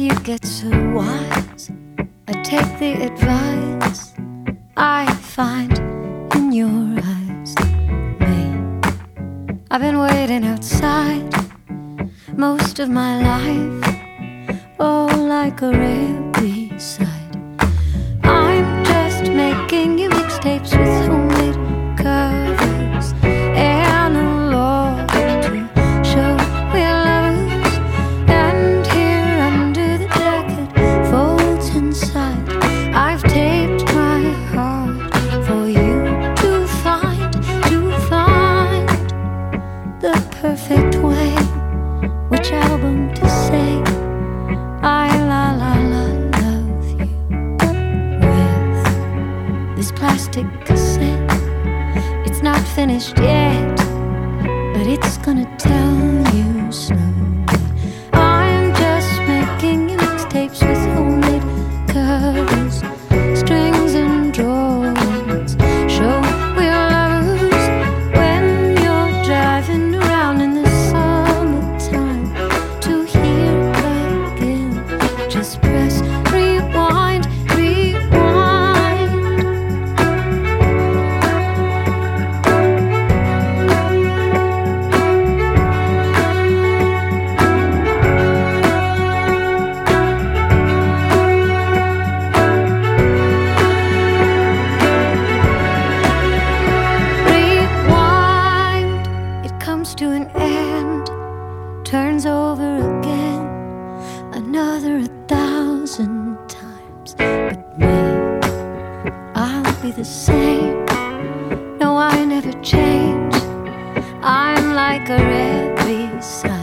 you get so wise? I take the advice I find in your eyes. Me, I've been waiting outside most of my life, oh, like a rare side. Plastic cassette. It's not finished yet, but it's gonna tell you slowly. I'm just making you mixtapes with homemade covers, strings and drawings. Show we're lovers when you're driving around in the summertime to hear again. Just press to an end, turns over again, another a thousand times. But me, I'll be the same. No, I never change. I'm like a red side.